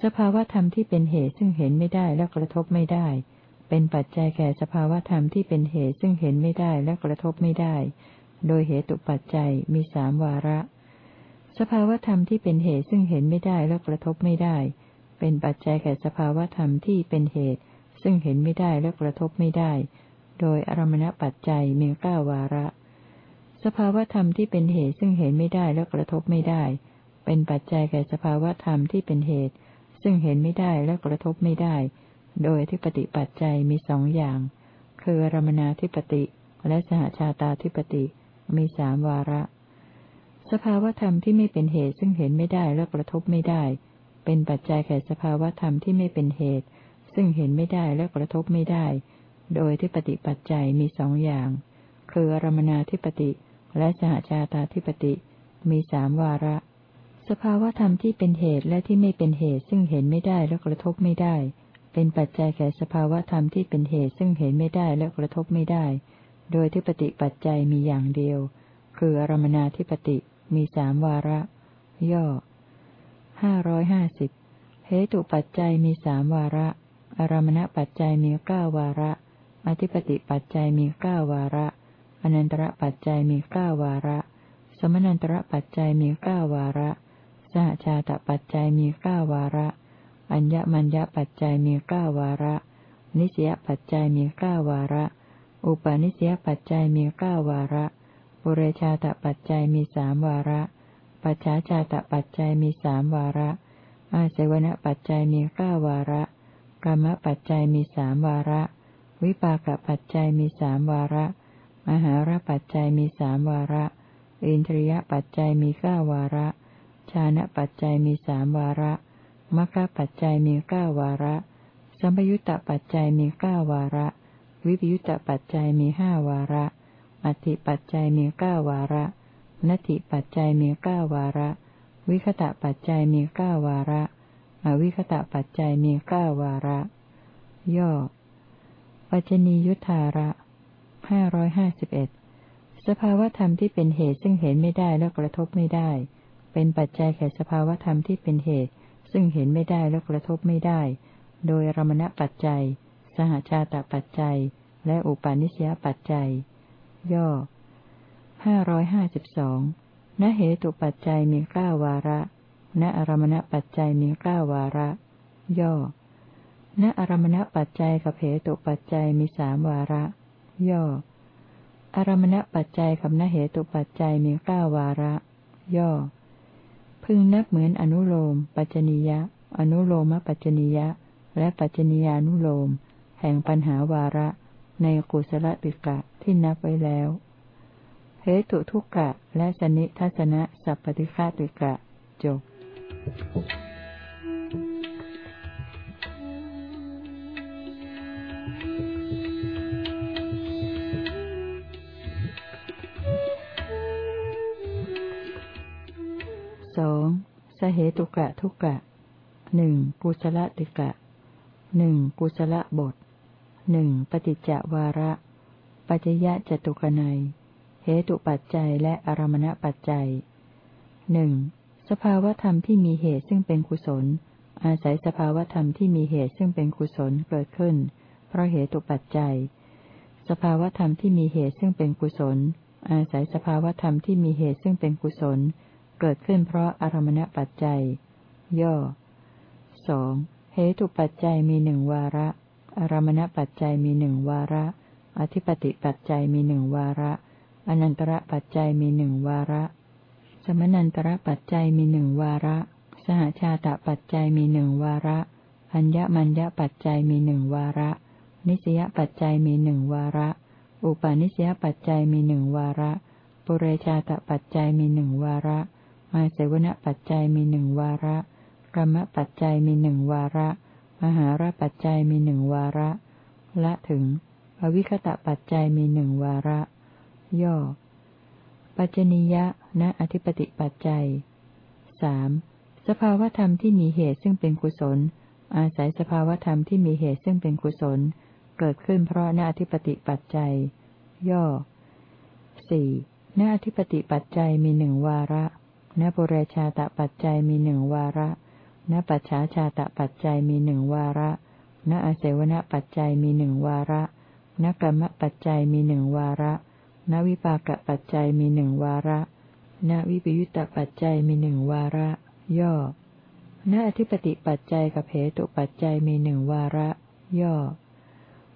สภาวธรรมที่เป็นเหตุซึ่งเห็นไม่ได้และกระทบไม่ได้ เป็นปัจจัยแก่สภาวธรรมที่เป็นเหตุซึ่งเห็นไม่ได้และกระทบไม่ได้ โดยเหตุปัจจัยมีสามวาระ สภาวธรรมที่เป็นเหตุซึ่งเห็นไม่ได้และกระทบไม่ได้ เป็นปัจจัยแก่สภาวธรรมที่เป็นเหตุ ซึ่งเห็นไม่ได้และกระทบไม่ได้ โดยอารมณปัจจัยมีเก้าวาระ สภาวธรรมที่เป็นเหตุซึ่งเห็นไม่ได้และกระทบไม่ได้ เป็นปัจจัยแก่สภาวธรรมที่เป็นเหตุ ซึ่งเห็นไม่ได้และกระทบไม่ได้ โดยที่ปฏิปัจจัยมีสองอย่าง คืออรมณาธิปติและสหชาตาธิปติมีสามวาระ สภาวธรรมที่ไม่เป็นเหตุซึ่งเห็นไม่ได้และกระทบไม่ได้ เป็นปัจจัยแก่สภาวธรรมที่ไม่เป็นเหตุ ซึ่งเห็นไม่ได้และกระทบไม่ได้ โดยที่ปฏิปัจจัยมีสองอย่าง คืออรมนาธิปติ และสหชาตาธิปติ มีสามวาระ สภาวธรรมที่เป็นเหตุและที่ไม่เป็นเหตุซึ่งเห็นไม่ได้และกระทบไม่ได้ เป็นปัจจัยแก่สภาวธรรมที่เป็นเหตุซึ่งเห็นไม่ได้และกระทบไม่ได้ โดยที่ปฏิปัจจัยมีอย่างเดียว คืออรมนาธิปติมีสามวาระ ย่อห้าร้อยห้าสิบเหตุปัจจัยมีสามวาระ อารมณปัจจัยมีเก้าวาระ อธิปติปัจจัยมีเก้าวาระ อนันตระปัจจัยมีเก้าวาระ สมนันตระปัจจัยมีเก้าวาระ สหชาตปัจจัยมีเก้าวาระ อัญญมัญญปัจจัยมีเก้าวาระ นิสยปัจจัยมีเก้าวาระ อุปาณิสยปัจจัยมีเก้าวาระปุเรชาตปัจจัยมีสามวาระ ปัจฉาชาตปัจจัยมีสามวาระ อาเสวณปัจจัยมีเก้าวาระกรรมปัจจัยมีสามวาระ วิปากปัจจัยมีสามวาระ มหาราปัจจัยมีสามวาระ อินทรียปัจจัยมีเก้าวาระ ชานะปัจจัยมีสามวาระมัคคปัจจัยมีเก้าวาระ สัมปยุตตปัจจัยมีเก้าวาระ วิปยุตตปัจจัยมีห้าวาระ อัติปัจจัยมีเก้าวาระนัตถิปัจจัยมีเก้าวาระ วิคตะปัจจัยมีเก้าวาระ อวิคตะปัจจัยมีเก้าวาระ ย่อ ปัจจนียุทธาระ ห้าร้อยห้าสิบเอ็ดสภาวธรรมที่เป็นเหตุซึ่งเห็นไม่ได้และกระทบไม่ได้ เป็นปัจจัยแก่สภาวธรรมที่เป็นเหตุ ซึ่งเห็นไม่ได้และกระทบไม่ได้ โดยรมณปัจจัย สหชาตปัจจัย และอุปาณิสยปัจจัย ย่อห้าร้อยห้าสิบสองณเหตุปัจจัยมีเก้าวาระ ณอารมณปัจจัยมีเก้าวาระ ย่อ ณอารมณปัจจัยกับเหตุปัจจัยมีสามวาระ ย่อ อารมณปัจจัยกับนเหตุปัจจัยมีเก้าวาระ ย่อ พึงนับเหมือนอนุโลม ปัจจนิยะ อนุโลมปัจจนิยะ และปัจจนิยานุโลม แห่งปัญหาวาระ ในกุศลติกะที่นับไว้แล้วเหตุทุกกะและสนิทัศนะสัพปติฆาติกะจบส สเหตุกะทุกะหนึ่งกุศลติกะหนึ่งกุศลบทหนึ่งปฏิจจวาระ ปัจยะจตุกนัยเหตุปัจจัยและอารมณปัจจัยหนึ่งสภาวธรรมที่มีเหตุซึ่งเป็นกุศล อาศัยสภาวธรรมที่มีเหตุซึ่งเป็นกุศลเกิดขึ้น เพราะเหตุปัจจัย สภาวธรรมที่มีเหตุซึ่งเป็นกุศล อาศัยสภาวธรรมที่มีเหตุซึ่งเป็นกุศลเเกิดขึ้นเพราะอารมณปัจจัย ย่อสองเหตุปัจจัยมีหนึ่งวาระ อารมณปัจจัยมีหนึ่งวาระ อธิปติปัจจัยมีหนึ่งวาระ อนันตระปัจจัยมีหนึ่งวาระ สมนันตระปัจจัยมีหนึ่งวาระ สหชาตปัจจัยมีหนึ่งวาระ อัญญมัญญปัจจัยมีหนึ่งวาระ นิสยปัจจัยมีหนึ่งวาระ อุปาณิสยปัจจัยมีหนึ่งวาระ ปุเรชาตปัจจัยมีหนึ่งวาระ มาเสวนปัจจัยมีหนึ่งวาระกรรมปัจจัยมีหนึ่งวาระ มหาราปัจจัยมีหนึ่งวาระ ละถึง อวิคตะปัจจัยมีหนึ่งวาระ ย่อ ปัจจนิยะณอธิปติปัจจัยสสภาวธรรมที่มีเหตุซึ่งเป็นกุศล อาศัยสภาวธรรมที่มีเหตุซึ่งเป็นกุศล เกิดขึ้นเพราะณอธิปติปัจจัย ย่อสี่ณอธิปติปัจจัยมีหนึ่งวาระ ณปุเรชาตปัจจัยมีหนึ่งวาระณปัจฉาชาตปัจจัยมีหนึ่งวาระณอาเสวนปัจจัยมีหนึ่งวาระณกรรมปัจจัยมีหนึ่งวาระณวิปากปัจจัยมีหนึ่งวาระณวิปยุตตปัจจัยมีหนึ่งวาระ ย่อณอธิปติปัจจัยกับเหตุปัจจัยมีหนึ่งวาระ ย่อ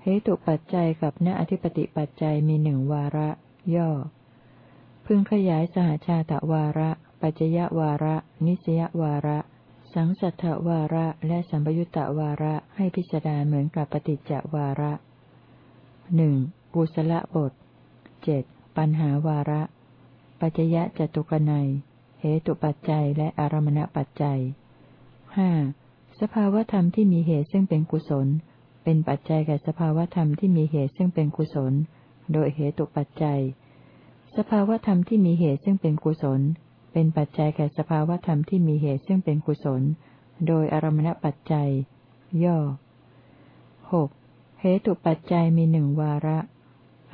เหตุปัจจัยกับณอธิปติปัจจัยมีหนึ่งวาระ ย่อ พึงขยายสหชาตวาระ ปัจจยวาระ นิสยวาระ สังสัทธวาระและสัมปยุตตวาระให้พิจารณาเหมือนกับปฏิจจวาระหนึ่งกุศลบทเจ็ดปัญหาวาระ ปัจจยะจตุกนัยเหตุปัจจัยและอารมณปัจจัยห้าสภาวธรรมที่มีเหตุซึ่งเป็นกุศล เป็นปัจจัยแก่สภาวธรรมที่มีเหตุซึ่งเป็นกุศล โดยเหตุปัจจัย สภาวธรรมที่มีเหตุซึ่งเป็นกุศล เป็นปัจจัยแก่สภาวธรรมที่มีเหตุซึ่งเป็นกุศล โดยอารมณปัจจัย ย่อหกเหตุปัจจัยมีหนึ่งวาระ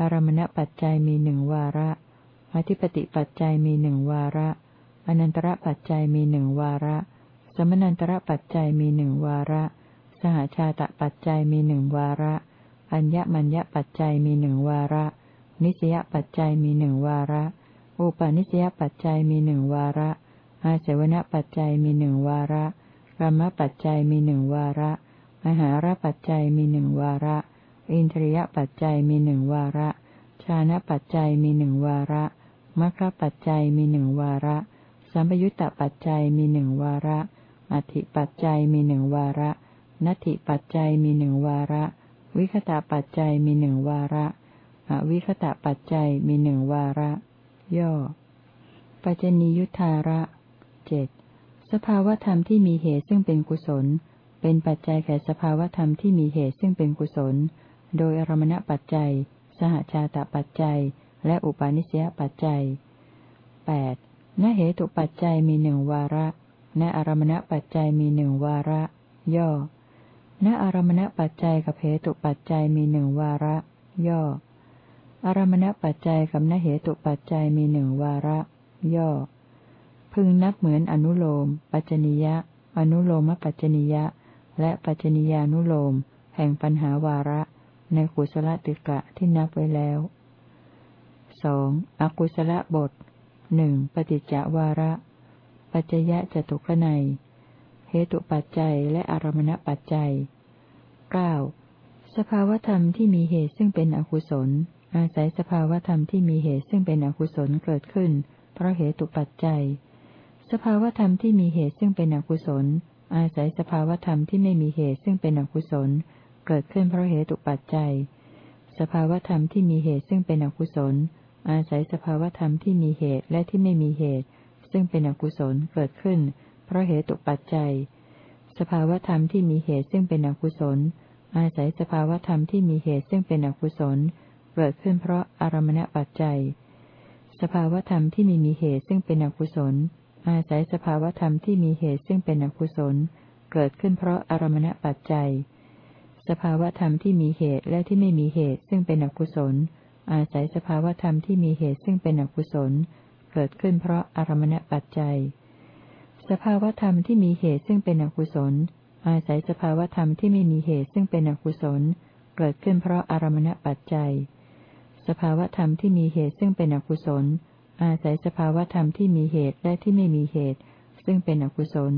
อารมณปัจจัยมีหนึ่งวาระ อธิปติปัจจัยมีหนึ่งวาระ อนันตระปัจจัยมีหนึ่งวาระ สมนันตระปัจจัยมีหนึ่งวาระ สหชาตปัจจัยมีหนึ่งวาระ อัญญมัญญปัจจัยมีหนึ่งวาระ นิสยปัจจัยมีหนึ่งวาระ อุปาณิสยปัจจัยมีหนึ่งวาระ อาเสวนปัจจัยมีหนึ่งวาระกรรมปัจจัยมีหนึ่งวาระ มหาราปัจจัยมีหนึ่งวาระ อินทรียปัจจัยมีหนึ่งวาระ ชานะปัจจัยมีหนึ่งวาระมรรคปัจจัยมีหนึ่งวาระ สัมปยุตตปัจจัยมีหนึ่งวาระ อธิปัจจัยมีหนึ่งวาระนัตถิปัจจัยมีหนึ่งวาระ วิคตะปัจจัยมีหนึ่งวาระอวิคตะปัจจัยมีหนึ่งวาระ ย่อ ปัจจนิยุทธาระเจ็ดสภาวธรรมที่มีเหตุซึ่งเป็นกุศล เป็นปัจจัยแก่สภาวธรรมที่มีเหตุซึ่งเป็นกุศล โดยอรมณปัจจัย สหชาตปัจจัย และอุปาณิสยปัจจัยแปดณเหตุปัจจัยมีหนึ่งวาระ ณอารมณปัจจัยมีหนึ่งวาระ ย่อ ณอารมณปัจจัยกับเหตุปัจจัยมีหนึ่งวาระ ย่อ อารมณปัจจัยกับณเหตุปัจจัยมีหนึ่งวาระ ย่อ พึงนับเหมือนอนุโลม ปัจจนิยะ อนุโลมปัจจนิยะ และปัจจนิยานุโลม แห่งปัญหาวาระ ในกุศลติกะที่นับไว้แล้วสองอกุศลบทหนึ่งปฏิจจวาระ ปัจจยะจตุกนัยเหตุปัจจัยและอารมณปัจจัยเก้าสภาวธรรมที่มีเหตุซึ่งเป็นอกุศล อาศัยสภาวธรรมที่มีเหตุซึ่งเป็นอกุศลเกิดขึ้น เพราะเหตุปัจจัย สภาวธรรมที่มีเหตุซึ่งเป็นอกุศล อาศัยสภาวธรรมที่ไม่มีเหตุซึ่งเป็นอกุศล เกิดขึ้นเพราะเหตุปัจจัย สภาวธรรมที่มีเหตุซึ่งเป็นอกุศล อาศัยสภาวธรรมที่มีเหตุและที่ไม่มีเหตุ ซึ่งเป็นอกุศลเกิดขึ้น เพราะเหตุปัจจัย สภาวธรรมที่มีเหตุซึ่งเป็นอกุศล อาศัยสภาวธรรมที่มีเหตุซึ่งเป็นอกุศล กิดขึ้นเพราะอารมณปัจจัย สภาวธรรมที่มีมีเหตุซึ่งเป็นอกุศล อาศัยสภาวธรรมที่มีเหตุซึ่งเป็นอกุศล เกิดขึ้นเพราะอารมณปัจจัย สภาวธรรมที่มีเหตุและที่ไม่มีเหตุซึ่งเป็นอกุศล อาศัยสภาวธรรมที่มีเหตุซึ่งเป็นอกุศล เกิดขึ้นเพราะอารมณปัจจัย สภาวธรรมที่มีเหตุซึ่งเป็นอกุศล อาศัยสภาวธรรมที่ไม่มีเหตุซึ่งเป็นอกุศลเกิดขึ้นเพราะอารมณปัจจัย สภาวธรรมที่มีเหตุซึ่งเป็นอกุศล อาศัยสภาวธรรมที่มีเหตุและที่ไม่มีเหตุ ซึ่งเป็นอกุศล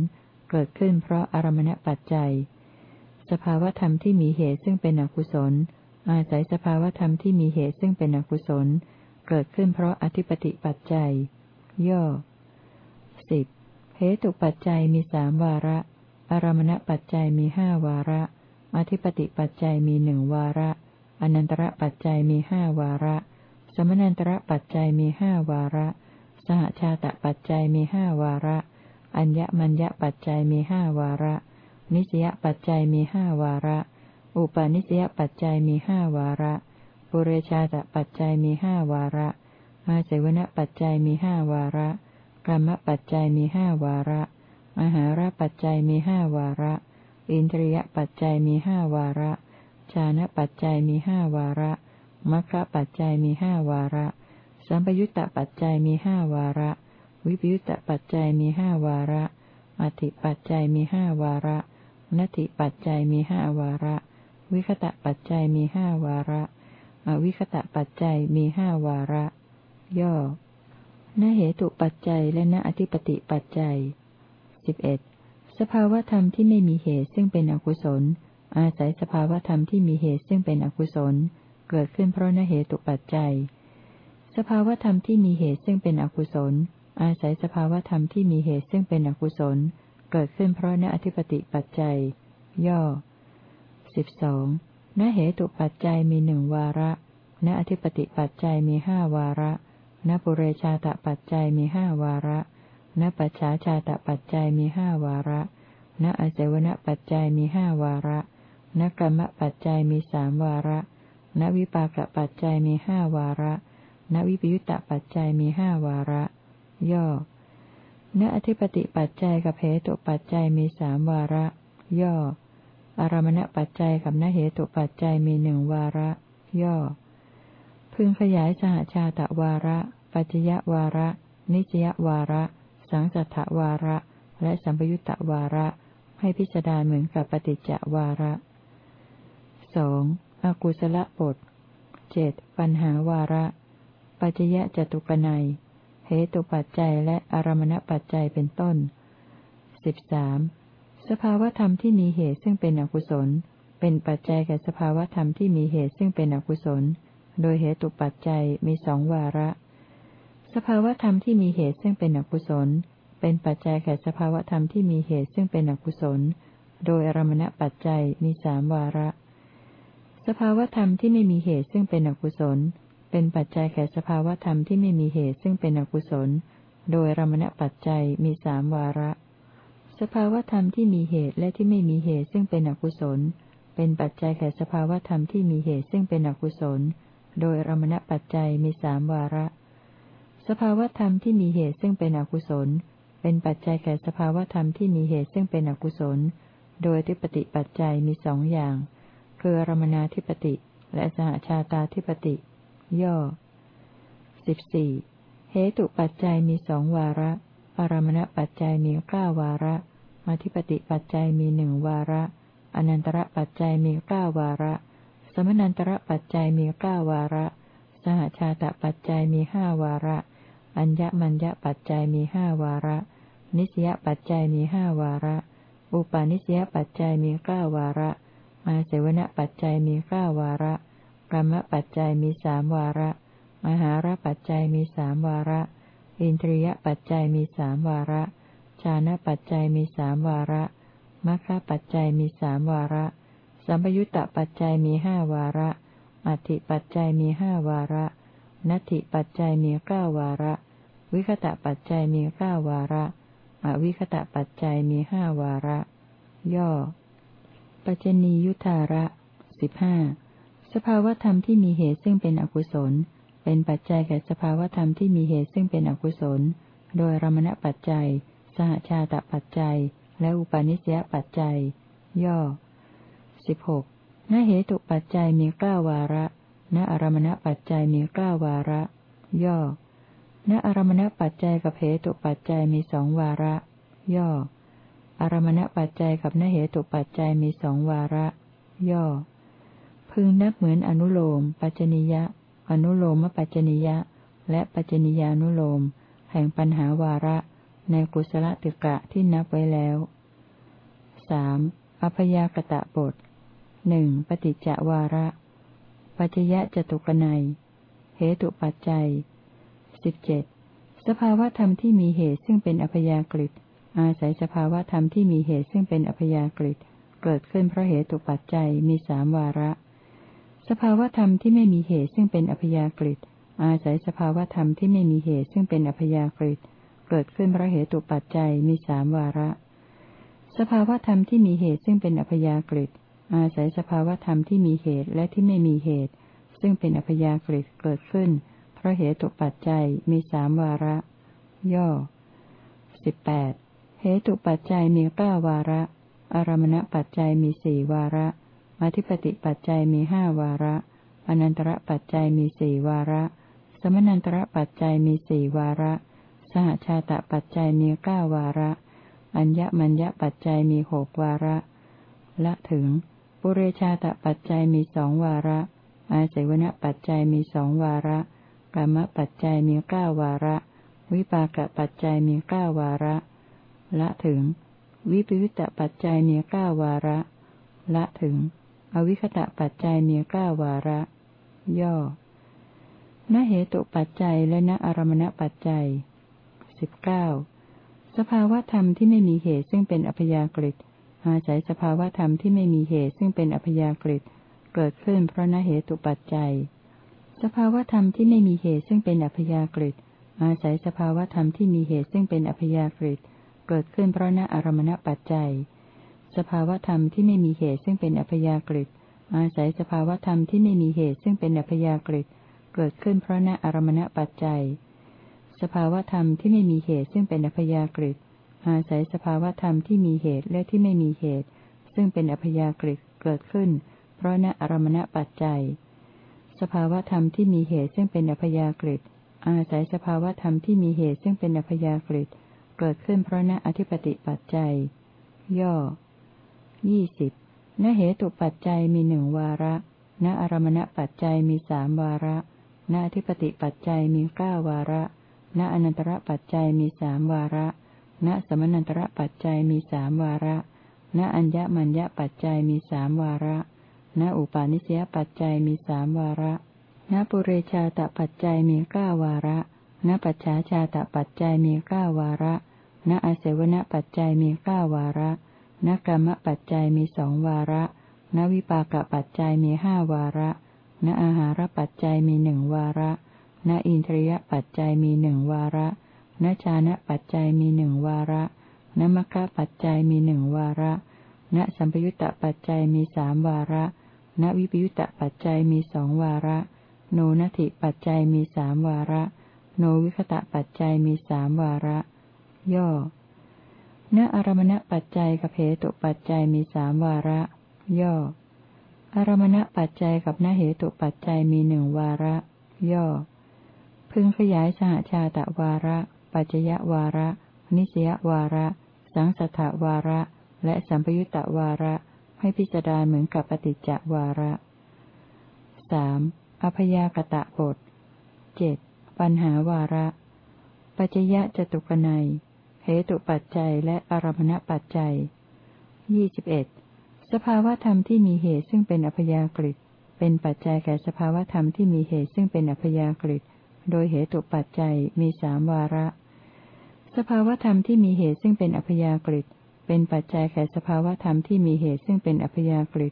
เกิดขึ้นเพราะอารมณปัจจัย สภาวธรรมที่มีเหตุซึ่งเป็นอกุศล อาศัยสภาวธรรมที่มีเหตุซึ่งเป็นอกุศล เกิดขึ้นเพราะอธิปติปัจจัย ย่อสิบเหตุปัจจัยมีสามวาระ อารมณปัจจัยมีห้าวาระ อธิปติปัจจัยมีหนึ่งวาระ อนันตระปัจจัยมีห้าวาระ สมนันตระปัจจัยมีห้าวาระ สหชาตปัจจัยมีห้าวาระ อัญญมัญญปัจจัยมีห้าวาระ นิสยปัจจัยมีห้าวาระ อุปาณิสยปัจจัยมีห้าวาระปุเรชาตปัจจัยมีห้าวาระ อาเสวนปัจจัยมีห้าวาระกรรมปัจจัยมีห้าวาระ มหาราปัจจัยมีห้าวาระ อินทรียปัจจัยมีห้าวาระ ชานะปัจจัยมีห้าวาระมัคคะปัจจัยมีห้าวาระ สัมปยุตตปัจจัยมีห้าวาระ วิปยุตตปัจจัยมีห้าวาระ อธิปัจจัยมีห้าวาระนัตถิปัจจัยมีห้าวาระ วิคตะปัจจัยมีห้าวาระ อวิคตะปัจจัยมีห้าวาระ ย่อนเหตุปัจจัยและนอธิปติปัจจัยสิบเอ็ดสภาวธรรมที่ไม่มีเหตุซึ่งเป็นอกุศล อาศัยสภาวธรรมที่มีเหตุซึ่งเป็นอกุศล เกิดขึ้นเพราะนเหตุปัจจัย สภาวธรรมที่มีเหตุซึ่งเป็นอกุศล อาศัยสภาวธรรมที่มีเหตุซึ่งเป็นอกุศล เกิดขึ้นเพราะนอธิปติปัจจัย ย่อสิบสองนเหตุปัจจัยมีหนึ่งวาระ ณอธิปติปัจจัยมีห้าวาระ ณปุเรชาตปัจจัยมีห้าวาระ ณปัจฉาชาตปัจจัยมีห้าวาระ ณอาศวณปัจจัยมีห้าวาระ ณกรรมปัจจัยมีสามวาระณวิปากปัจจัยมีห้าวาระณวิปยุตตปัจจัยมีห้าวาระ ย่อ ณอธิปติปัจจัยกับเหตุปัจจัยมีสามวาระ ย่อ อารมณปัจจัยกับนเหตุปัจจัยมีหนึ่งวาระ ย่อ พึงขยายสหชาตวาระ ปัจจยวาระ นิจยวาระ สังสัทธวาระ และสัมปยุตตวาระ ให้พิจารณาเหมือนกับปฏิจจวาระ สองอกุศลบทเจ็ดปัญหาวาระ ปัจยะจตุกนัยเหตุปัจจัยและอารมณปัจจัยเป็นต้นสิบสามสภาวธรรมที่มีเหตุซึ่งเป็นอกุศล เป็นปัจจัยแก่สภาวธรรมที่มีเหตุซึ่งเป็นอกุศล โดยเหตุปัจจัยมีสองวาระ สภาวธรรมที่มีเหตุซึ่งเป็นอกุศล เป็นปัจจัยแก่สภาวธรรมที่มีเหตุซึ่งเป็นอกุศล โดยอารมณปัจจัยมีสามวาระ สภาวธรรมที่ไม่มีเหตุซึ่งเป็นอกุศล เป็นปัจจัยแก่สภาวธรรมที่ไม่มีเหตุซึ่งเป็นอกุศล โดยรมณปัจจัยมีสามวาระ สภาวธรรมที่มีเหตุและที่ไม่มีเหตุซึ่งเป็นอกุศล เป็นปัจจัยแก่สภาวธรรมที่มีเหตุซึ่งเป็นอกุศล โดยรมณปัจจัยมีสามวาระ สภาวธรรมที่มีเหตุซึ่งเป็นอกุศล เป็นปัจจัยแก่สภาวธรรมที่มีเหตุซึ่งเป็นอกุศล โดยทิปติปัจจัยมีสองอย่าง คืออรมนาธิปติ และสหชาตาธิปติ ย่อสิบสี่เหตุปัจจัยมีสองวาระ อารมณปัจจัยมีเก้าวาระอธิปติปัจจัยมีหนึ่งวาระ อนันตระปัจจัยมีเก้าวาระ สมนันตระปัจจัยมีเก้าวาระ สหชาตปัจจัยมีห้าวาระ อัญญมัญญปัจจัยมีห้าวาระ นิสยปัจจัยมีห้าวาระ อุปาณิสยปัจจัยมีเก้าวาระ อาเสวนปัจจัยมีเก้าวาระกรรมปัจจัยมีสามวาระ มหาราปัจจัยมีสามวาระ อินทรียปัจจัยมีสามวาระชานะปัจจัยมีสามวาระมัคคะปัจจัยมีสามวาระ สัมปยุตตปัจจัยมีห้าวาระ อัติปัจจัยมีห้าวาระนัตถิปัจจัยมีเก้าวาระ วิคตะปัจจัยมีเก้าวาระ อวิคตะปัจจัยมีห้าวาระ ย่อ ปัจจนียุทธาระสิบห้าสภาวธรรมที่มีเหตุซึ่งเป็นอกุศล เป็นปัจจัยแก่สภาวธรรมที่มีเหตุซึ่งเป็นอกุศล โดยรมณปัจจัย สหชาตปัจจัย และอุปาณิสยปัจจัย ย่อสิบหกนเหตุปัจจัยมีเก้าวาระณอารมณปัจจัยมีเก้าวาระ ย่อณอารมณปัจจัยกับเหตุปัจจัยมีสองวาระ ย่อ อารมณปัจจัยกับนเหตุปัจจัยมีสองวาระ ย่อ พึงนับเหมือนอนุโลม ปัจจนิยะ อนุโลมปัจจนิยะ และปัจจนิยานุโลม แห่งปัญหาวาระ ในกุศลตึกะที่นับไว้แล้วสามอพยากตะบทหนึ่งปฏิจจวาระ ปัจยะจตุกนัยเหตุปัจจัยสิบเจ็ดสภาวธรรมที่มีเหตุซึ่งเป็นอพยากฤิ อาศัยสภาวธรรมที่มีเหตุซึ่งเป็นอพยากฤิเกิดขึ้นเพราะเหตุปัจจัยมีสามวาระ สภาวธรรมที่ไม่มีเหตุซึ่งเป็นอพยากฤิอาศัยสภาวธรรมที่ไม่มีเหตุซึ่งเป็นอพยากฤิเกิดขึ้นเพราะเหตุปัจจัยมีสามวาระ สภาวธรรมที่มีเหตุซึ่งเป็นอพยากฤิอาศัยสภาวธรรมที่มีเหตุและที่ไม่มีเหตุ ซึ่งเป็นอัพยากฤิเกิดขึ้น เพราะเหตุปัจจัยมีสามวาระ ย่อสิบแปด เหตุปัจจัยมีเก้าวาระ อารมณปัจจัยมีสี่วาระ อธิปติปัจจัยมีห้าวาระ อนันตระปัจจัยมีสี่วาระ สมนันตระปัจจัยมีสี่วาระ สหชาตปัจจัยมีเก้าวาระ อัญญมัญญปัจจัยมีหกวาระ ละถึง ปุเรชาตปัจจัยมีสองวาระ อาศัยวณปัจจัยมีสองวาระกรรมปัจจัยมีเก้าวาระ วิปากปัจจัยมีเก้าวาระ ละถึง วิปยุตตปัจจัยเมีเก้าวาระ ละถึง อวิคตะปัจจัยเมีเก้าวาระ ย่อณเหตุปัจจัยและณอารมณปัจจัยสิบเก้าสภาวธรรมที่ไม่มีเหตุซึ่งเป็นอัพยากฤิอาศัยสภาวธรรมที่ไม่มีเหตุซึ่งเป็นอัพยากฤิเกิดขึ้นเพราะนเหตุปัจจัย สภาวธรรมที่ไม่มีเหตุซึ่งเป็นอัพยากฤิอาศัยสภาวธรรมที่มีเหตุซึ่งเป็นอัพยากฤิ เกิดขึ้นเพราะนอารมณปัจจัย สภาวธรรมที่ไม่มีเหตุซึ่งเป็นอัพยากฤิอาศัยสภาวธรรมที่ไม่มีเหตุซึ่งเป็นอัพยากฤิเกิดขึ้นเพราะนอารมณปัจจัย สภาวธรรมที่ไม่มีเหตุซึ่งเป็นอัพยากฤิอาศัยสภาวธรรมที่มีเหตุและที่ไม่มีเหตุ ซึ่งเป็นอัพยากฤิเกิดขึ้น เพราะณอารมณปัจจัย สภาวธรรมที่มีเหตุซึ่งเป็นอัพยากฤิอาศัยสภาวธรรมที่มีเหตุซึ่งเป็นอัพยากฤิ เกิดขึ้นเพราะณอธิปติปัจจัย ย่อยี่สิบณเหตุปัจจัยมีหนึ่งวาระณอารมณปัจจัยมีสามวาระณอธิปติปัจจัยมีเก้าวาระณอนันตระปัจจัยมีสามวาระณสมนันตระปัจจัยมีสามวาระณอัญญมัญญปัจจัยมีสามวาระณอุปาณิสยปัจจัยมีสามวาระณปุเรชาตปัจจัยมีเก้าวาระณปัจฉาชาตปัจจัยมีเก้าวาระ ณอาเสวนปัจจัยมีเก้าวาระณกรรมปัจจัยมีสองวาระณวิปากปัจจัยมีห้าวาระณอาหารปัจจัยมีหนึ่งวาระณอินทรียปัจจัยมีหนึ่งวาระนชานะปัจจัยมีหนึ่งวาระนมคะปัจจัยมีหนึ่งวาระณสัมปยุตตปัจจัยมีสามวาระณวิปยุตตปัจจัยมีสองวาระ โนนัติปัจจัยมีสามวาระ โนวิคตะปัจจัยมีสามวาระ ย่อณอารมณปัจจัยกับเหตุปัจจัยมีสามวาระ ย่อ อารมณปัจจัยกับนเหตุปัจจัยมีหนึ่งวาระ ย่อ พึงขยายสหชาตะวาระ ปัจจยวาระ นิสยวาระ สังสัทวาระ และสัมปยุตตวาระ ให้พิจารณาเหมือนกับปฏิจจวาระสามอพยากตะบทเจ็ดปัญหาวาระ ปัจจยะจตุกนัย เหตุปัจจัยและอารมณปัจจัยยี่สิบเอ็ดสภาวธรรมที่มีเหตุซึ่งเป็นอัพยากฤิเป็นปัจจัยแก่สภาวธรรมที่มีเหตุซึ่งเป็นอัพยากฤิโดยเหตุปัจจัยมีสามวาระ สภาวธรรมที่มีเหตุซึ่งเป็นอัพยากฤิเป็นปัจจัยแก่สภาวธรรมที่มีเหตุซึ่งเป็นอัพยากฤิ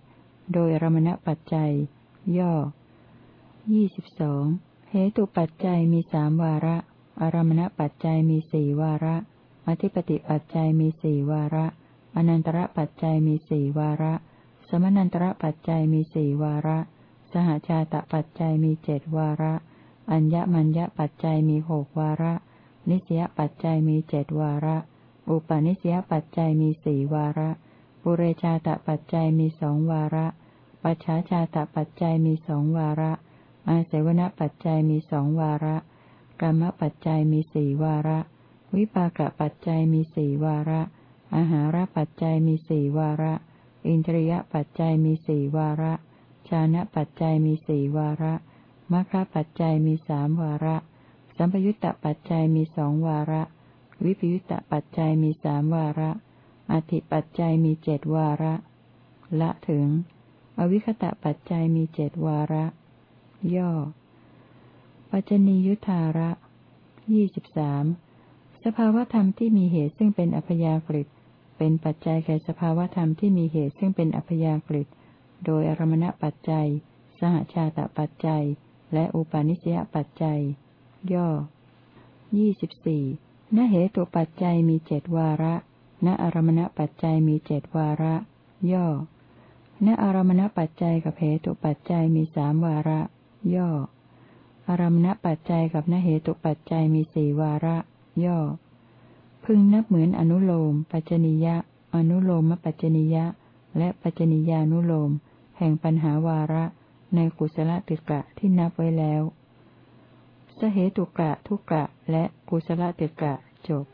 โดยอรมณปัจจัย ย่อยี่สิบสองเหตุปัจจัยมีสามวาระ อารมณปัจจัยมีสี่วาระ อธิปติปัจจัยมีสี่วาระ อนันตระปัจจัยมีสี่วาระ สมนันตระปัจจัยมีสี่วาระ สหชาตปัจจัยมีเจดวาระ อัญญมัญญปัจจัยมีหกวาระ นิสยปัจจัยมีเจดวาระ อุปาณิสยปัจจัยมีสี่วาระ ปุเรชาตปัจจัยมีสองวาระ ปัจฉาชาตปัจจัยมีสองวาระ อาศัยวณปัจจัยมีสองวาระกรรมปัจจัยมีสี่วาระ วิปากปัจจัยมีสี่วาระ อาหารปัจจัยมีสี่วาระ อินทรียปัจจัยมีสี่วาระ ชานะปัจจัยมีสี่วาระมัคคปัจจัยมีสามวาระ สัมปยุตตปัจจัยมีสองวาระ วิปยุตตปัจจัยมีสามวาระอธิปัจจัยมีเจดวาระ ละถึง อวิคตะปัจจัยมีเจดวาระ ย่อ ปัจจนียุทธาระยี่สิบสาม สภาวธรรมที่มีเหตุซึ่งเป็นอัพยากฤิเป็นปัจจัยแก่สภาวธรรมที่มีเหตุซึ่งเป็นอัพยากฤิโดยอารมณปัจจัย สหชาตปัจจัย และอุปาณิสยปัจจัย ย่อยี่สิบสี่ณเหตุปัจจัยมีเจดวาระ ณอารมณปัจจัยมีเจดวาระ ย่อ ณอารมณปัจจัยกับเหตุปัจจัยมีสามวาระ ย่อ อารมณปัจจัยกับนเหตุปัจจัยมีสี่วาระ ย่อ พึงนับเหมือนอนุโลม ปัจจนิยะ อนุโลมปัจจนิยะ และปัจจนิยานุโลม แห่งปัญหาวาระ ในกุศลติกะที่นับไว้แล้ว สเหตุกะทุกะและกุศลติกะจบ